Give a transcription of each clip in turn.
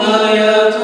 آيات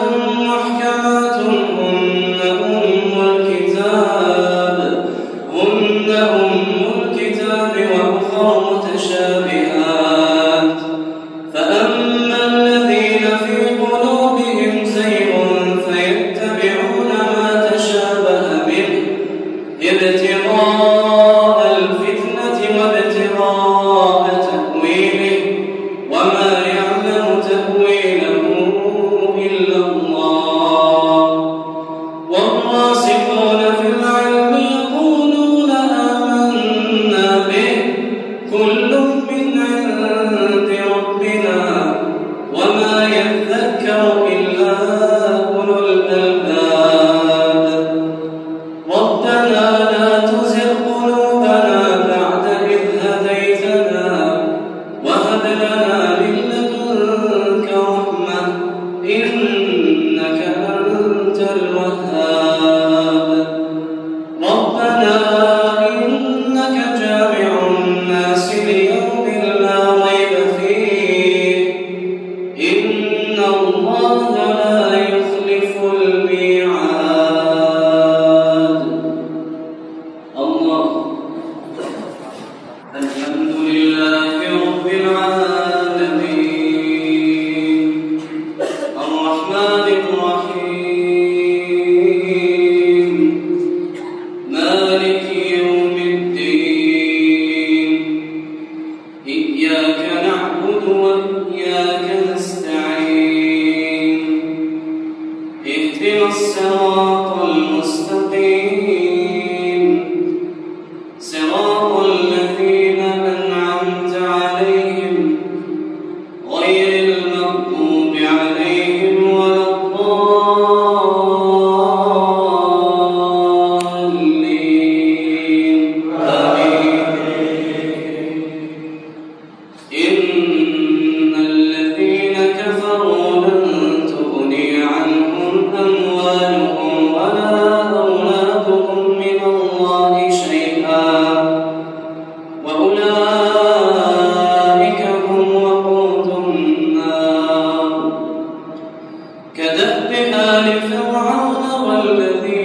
إنك أنت الوهاب. الرحمن كدأب آل فرعون والذين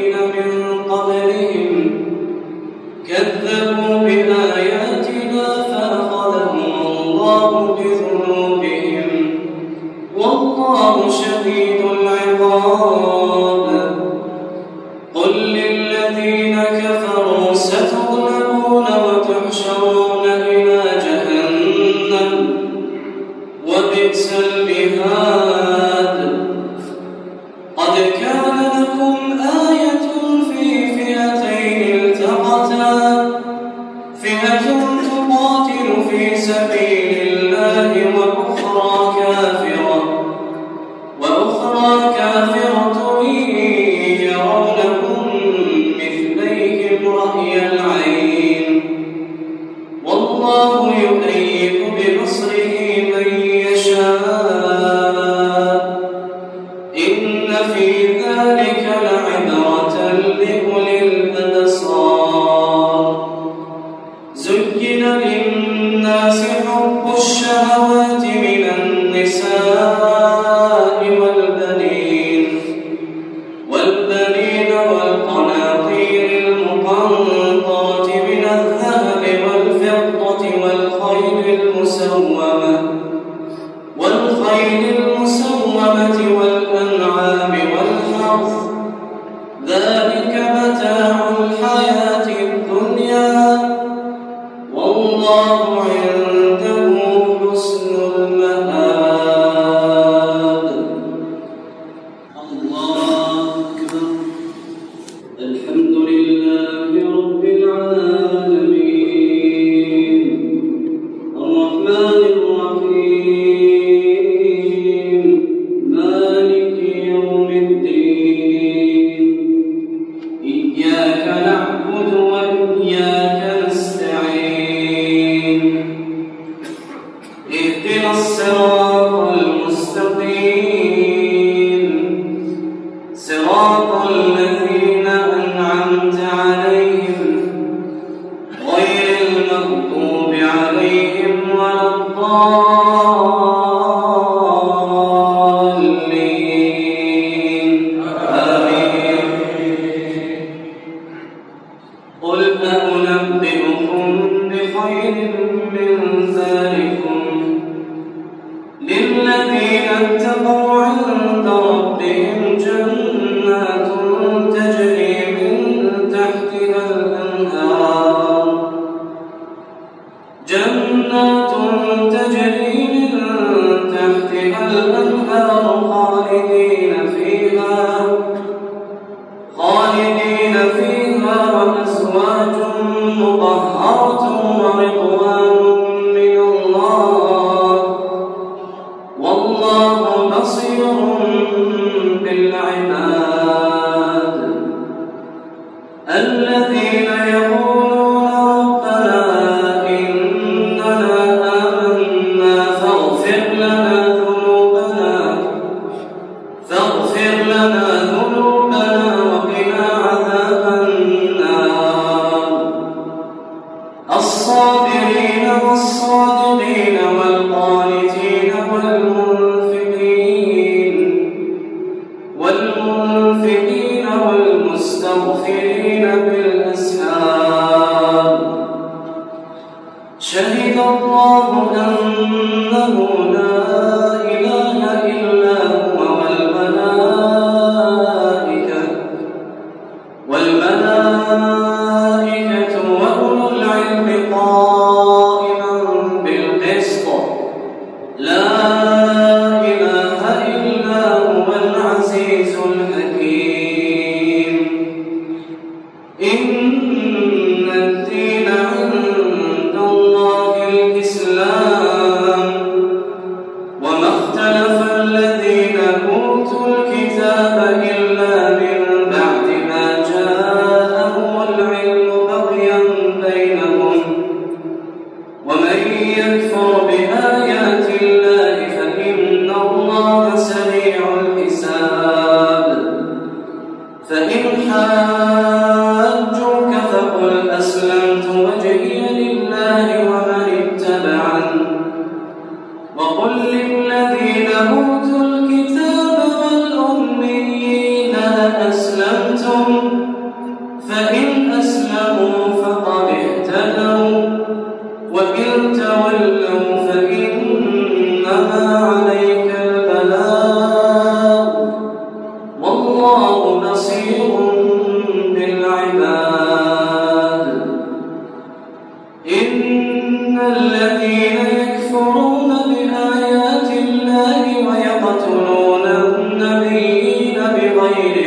إن في ذلك لعبرة الصابرين والصابرين إلى أسلمتم فإن أسلموا فقد اهتدوا وإن تولوا فإنما عليك البلاء والله بصير بالعباد. إن الذين يكفرون بآيات الله ويقتلون النبيين بغير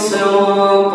الصراط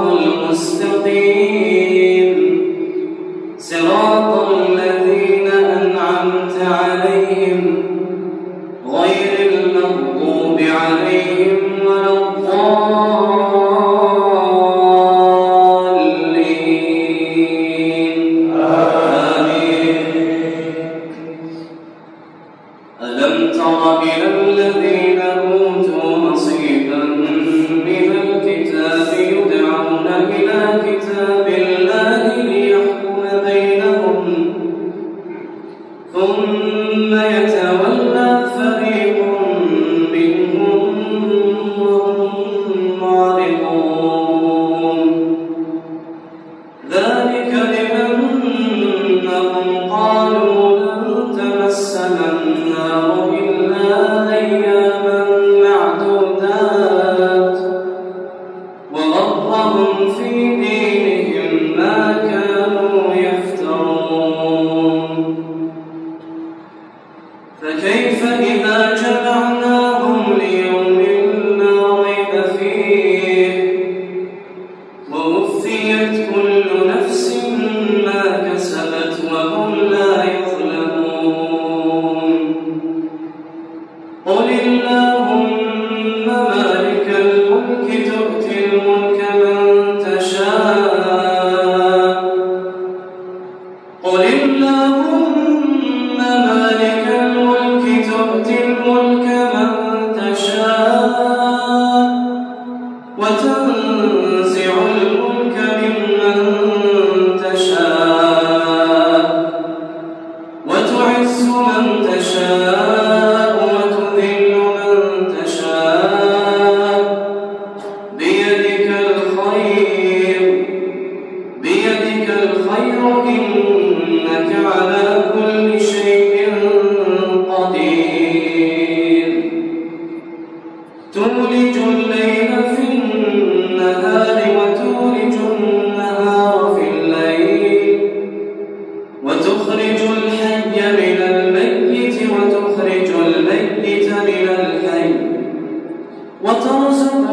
عملت من سوء